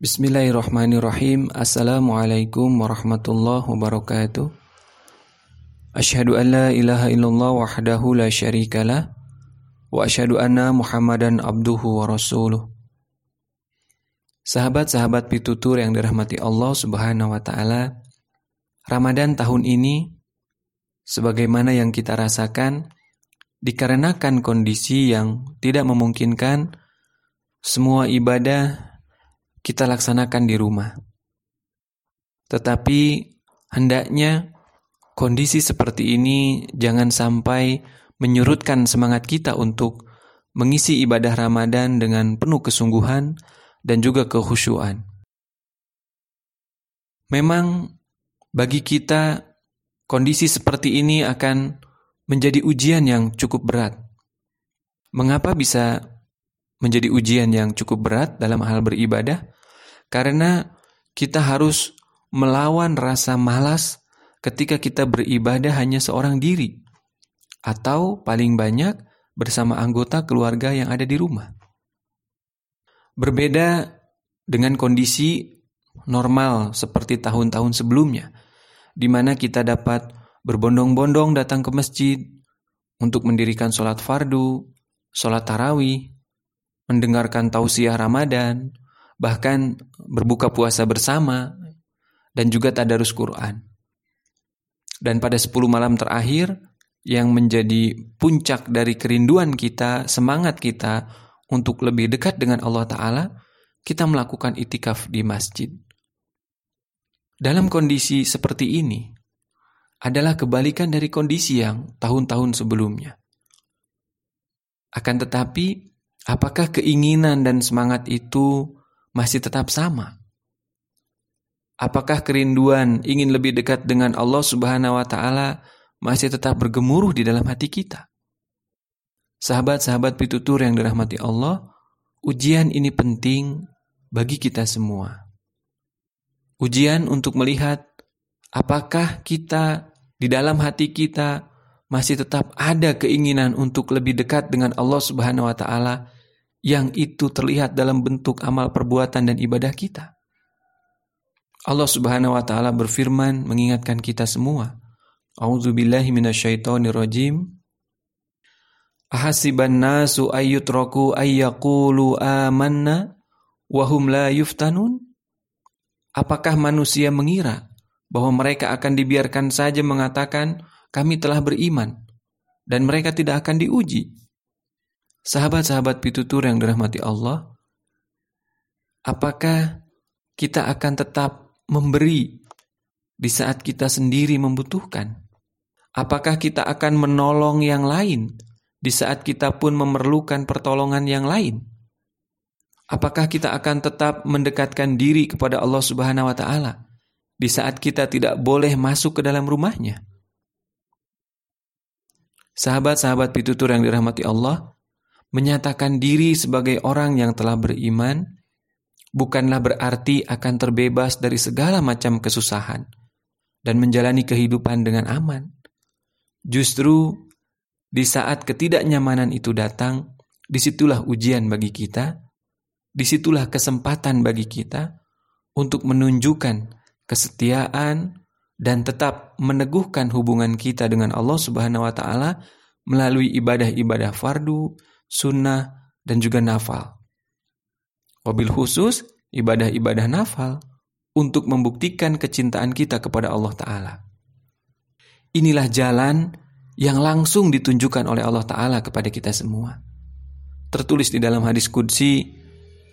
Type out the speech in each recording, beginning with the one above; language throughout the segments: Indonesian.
Bismillahirrahmanirrahim. Assalamualaikum warahmatullahi wabarakatuh. Asyhadu an la ilaha illallah wahdahu la syarikalah wa asyhadu anna Muhammadan abduhu wa rasuluh. Sahabat-sahabat pitutur yang dirahmati Allah Subhanahu wa taala, Ramadan tahun ini sebagaimana yang kita rasakan dikarenakan kondisi yang tidak memungkinkan semua ibadah kita laksanakan di rumah. Tetapi hendaknya kondisi seperti ini jangan sampai menyurutkan semangat kita untuk mengisi ibadah Ramadan dengan penuh kesungguhan dan juga kehusuan. Memang bagi kita kondisi seperti ini akan menjadi ujian yang cukup berat. Mengapa bisa menjadi ujian yang cukup berat dalam hal beribadah karena kita harus melawan rasa malas ketika kita beribadah hanya seorang diri atau paling banyak bersama anggota keluarga yang ada di rumah. Berbeda dengan kondisi normal seperti tahun-tahun sebelumnya di mana kita dapat berbondong-bondong datang ke masjid untuk mendirikan sholat fardu, sholat tarawih, mendengarkan tausiah Ramadan, bahkan berbuka puasa bersama, dan juga tadarus Quran. Dan pada 10 malam terakhir, yang menjadi puncak dari kerinduan kita, semangat kita untuk lebih dekat dengan Allah Ta'ala, kita melakukan itikaf di masjid. Dalam kondisi seperti ini, adalah kebalikan dari kondisi yang tahun-tahun sebelumnya. Akan tetapi, Apakah keinginan dan semangat itu masih tetap sama? Apakah kerinduan ingin lebih dekat dengan Allah Subhanahu wa taala masih tetap bergemuruh di dalam hati kita? Sahabat-sahabat pitutur yang dirahmati Allah, ujian ini penting bagi kita semua. Ujian untuk melihat apakah kita di dalam hati kita masih tetap ada keinginan untuk lebih dekat dengan Allah Subhanahu wa taala yang itu terlihat dalam bentuk amal perbuatan dan ibadah kita. Allah Subhanahu wa taala berfirman mengingatkan kita semua. A'udzubillahi minasyaitonirrajim. Ahasiban nasu ayyutraku ayyaqulu amanna wa hum la yuftanun? Apakah manusia mengira bahwa mereka akan dibiarkan saja mengatakan kami telah beriman dan mereka tidak akan diuji. Sahabat-sahabat pitutur yang dirahmati Allah, apakah kita akan tetap memberi di saat kita sendiri membutuhkan? Apakah kita akan menolong yang lain di saat kita pun memerlukan pertolongan yang lain? Apakah kita akan tetap mendekatkan diri kepada Allah Subhanahu wa taala di saat kita tidak boleh masuk ke dalam rumahnya? Sahabat-sahabat pitutur yang dirahmati Allah, menyatakan diri sebagai orang yang telah beriman bukanlah berarti akan terbebas dari segala macam kesusahan dan menjalani kehidupan dengan aman. Justru di saat ketidaknyamanan itu datang, di situlah ujian bagi kita, di situlah kesempatan bagi kita untuk menunjukkan kesetiaan, dan tetap meneguhkan hubungan kita dengan Allah Subhanahu wa taala melalui ibadah-ibadah fardu, sunnah, dan juga nafal. Wabil khusus ibadah-ibadah nafal untuk membuktikan kecintaan kita kepada Allah taala. Inilah jalan yang langsung ditunjukkan oleh Allah taala kepada kita semua. Tertulis di dalam hadis qudsi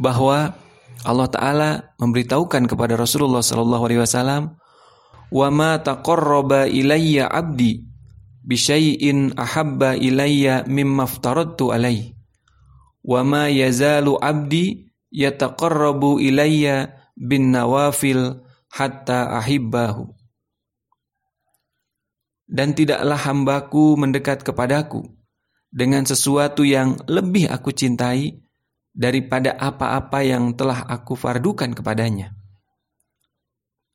bahwa Allah taala memberitahukan kepada Rasulullah wasallam wa ma taqarraba ilayya 'abdi syai'in ahabba ilayya mimma aftaradtu alaihi wa ma yazalu 'abdi yataqarrabu ilayya bin nawafil hatta ahibbahu. Dan tidaklah hambaku mendekat kepadaku dengan sesuatu yang lebih aku cintai daripada apa-apa yang telah aku fardukan kepadanya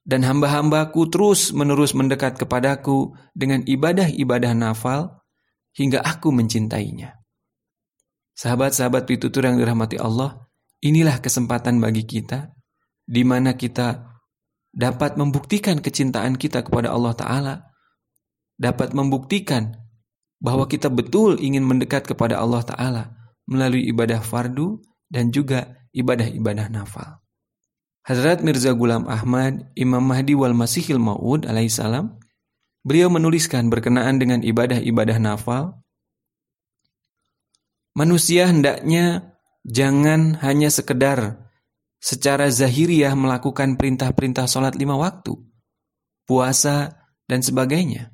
dan hamba-hambaku terus menerus mendekat kepadaku dengan ibadah-ibadah nafal hingga aku mencintainya. Sahabat-sahabat pitutur yang dirahmati Allah, inilah kesempatan bagi kita di mana kita dapat membuktikan kecintaan kita kepada Allah Ta'ala, dapat membuktikan bahwa kita betul ingin mendekat kepada Allah Ta'ala melalui ibadah fardu dan juga ibadah-ibadah nafal. Hazrat Mirza Gulam Ahmad, Imam Mahdi wal Masihil Ma'ud alaihissalam, beliau menuliskan berkenaan dengan ibadah-ibadah nafal, manusia hendaknya jangan hanya sekedar secara zahiriah melakukan perintah-perintah sholat lima waktu, puasa, dan sebagainya.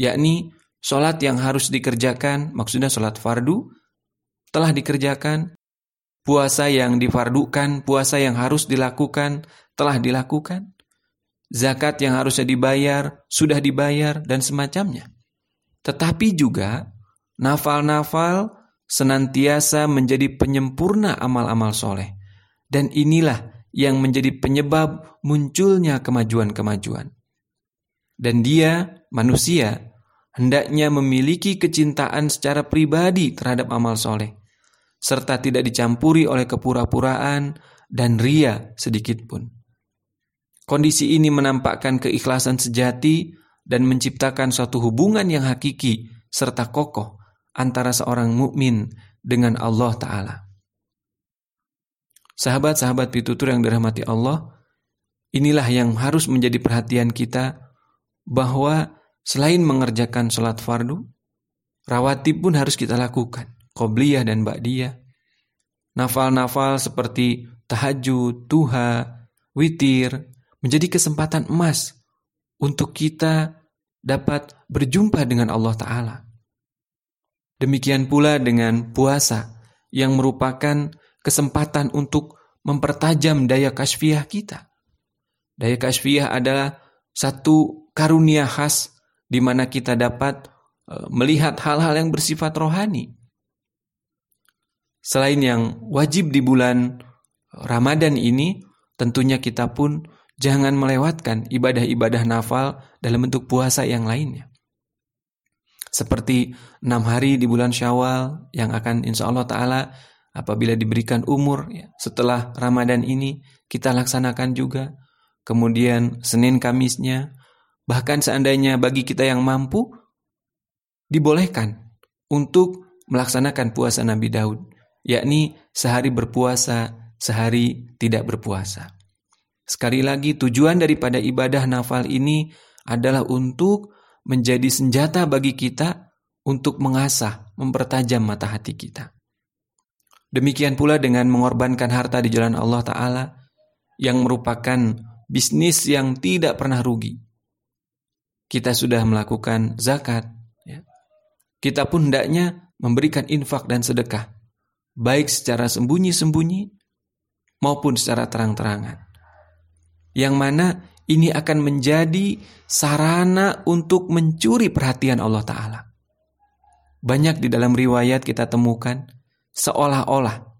Yakni sholat yang harus dikerjakan, maksudnya sholat fardu, telah dikerjakan, puasa yang difardukan, puasa yang harus dilakukan, telah dilakukan, zakat yang harusnya dibayar, sudah dibayar, dan semacamnya. Tetapi juga, nafal-nafal senantiasa menjadi penyempurna amal-amal soleh dan inilah yang menjadi penyebab munculnya kemajuan-kemajuan. Dan dia, manusia, hendaknya memiliki kecintaan secara pribadi terhadap amal soleh, serta tidak dicampuri oleh kepura-puraan dan ria sedikit pun. Kondisi ini menampakkan keikhlasan sejati dan menciptakan suatu hubungan yang hakiki serta kokoh antara seorang mukmin dengan Allah Ta'ala. Sahabat-sahabat pitutur yang dirahmati Allah, inilah yang harus menjadi perhatian kita bahwa selain mengerjakan sholat fardu, rawatib pun harus kita lakukan, qobliyah dan ba'diyah. Nafal-nafal seperti tahajud, tuha, witir, menjadi kesempatan emas untuk kita dapat berjumpa dengan Allah Ta'ala. Demikian pula dengan puasa yang merupakan kesempatan untuk mempertajam daya kasfiah kita. Daya kasfiah adalah satu karunia khas di mana kita dapat e, melihat hal-hal yang bersifat rohani. Selain yang wajib di bulan Ramadan ini, tentunya kita pun jangan melewatkan ibadah-ibadah nafal dalam bentuk puasa yang lainnya. Seperti enam hari di bulan Syawal yang akan insya Allah Ta'ala apabila diberikan umur ya, setelah Ramadan ini kita laksanakan juga. Kemudian Senin Kamisnya, bahkan seandainya bagi kita yang mampu dibolehkan untuk melaksanakan puasa Nabi Daud, yakni sehari berpuasa, sehari tidak berpuasa. Sekali lagi tujuan daripada ibadah nafal ini adalah untuk menjadi senjata bagi kita untuk mengasah, mempertajam mata hati kita. Demikian pula dengan mengorbankan harta di jalan Allah Ta'ala yang merupakan bisnis yang tidak pernah rugi. Kita sudah melakukan zakat. Ya. Kita pun hendaknya memberikan infak dan sedekah. Baik secara sembunyi-sembunyi maupun secara terang-terangan. Yang mana ini akan menjadi sarana untuk mencuri perhatian Allah Ta'ala. Banyak di dalam riwayat kita temukan seolah-olah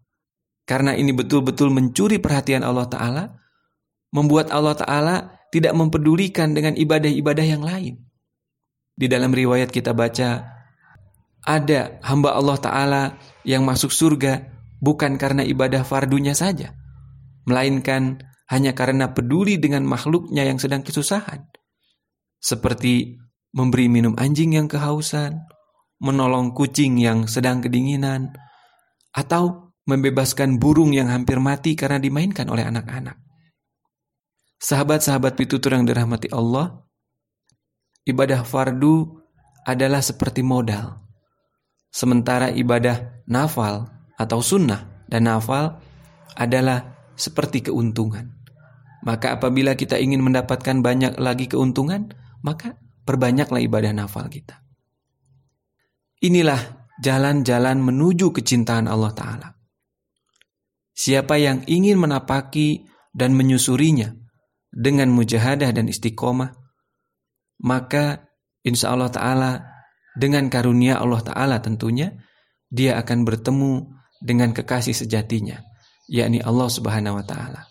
karena ini betul-betul mencuri perhatian Allah Ta'ala, membuat Allah Ta'ala tidak mempedulikan dengan ibadah-ibadah yang lain. Di dalam riwayat kita baca, ada hamba Allah Ta'ala yang masuk surga bukan karena ibadah fardunya saja, melainkan hanya karena peduli dengan makhluknya yang sedang kesusahan. Seperti memberi minum anjing yang kehausan, menolong kucing yang sedang kedinginan, atau membebaskan burung yang hampir mati karena dimainkan oleh anak-anak. Sahabat-sahabat pitutur yang dirahmati Allah, ibadah fardu adalah seperti modal. Sementara ibadah nafal atau sunnah dan nafal adalah seperti keuntungan. Maka apabila kita ingin mendapatkan banyak lagi keuntungan, maka perbanyaklah ibadah nafal kita. Inilah jalan-jalan menuju kecintaan Allah Ta'ala. Siapa yang ingin menapaki dan menyusurinya dengan mujahadah dan istiqomah, maka insya Allah Ta'ala dengan karunia Allah Ta'ala tentunya, dia akan bertemu dengan kekasih sejatinya, yakni Allah Subhanahu wa Ta'ala.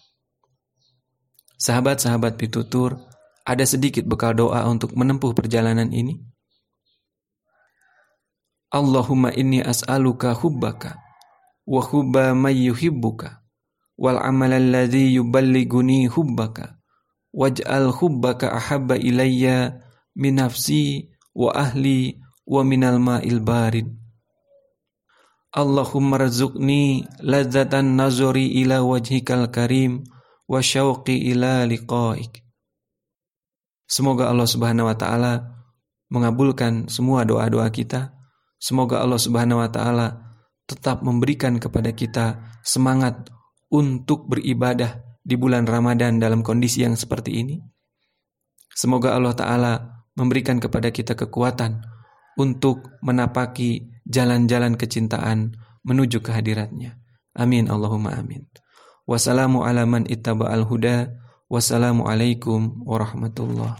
Sahabat-sahabat pitutur, ada sedikit bekal doa untuk menempuh perjalanan ini. Allahumma inni as'aluka hubbaka wa hubba may yuhibbuka wal amal alladhi yuballiguni hubbaka waj'al hubbaka ahabba ilayya min nafsi wa ahli wa minal ma'il barid Allahumma razuqni ladzatan nazari ila wajhikal karim wa syauqi ila liqa'ik Semoga Allah Subhanahu wa taala mengabulkan semua doa-doa kita. Semoga Allah Subhanahu wa taala tetap memberikan kepada kita semangat untuk beribadah di bulan Ramadan dalam kondisi yang seperti ini. Semoga Allah taala memberikan kepada kita kekuatan untuk menapaki jalan-jalan kecintaan menuju kehadiratnya. Amin Allahumma amin. Wassalamu ala man ittaba'al huda. Wassalamualaikum warahmatullahi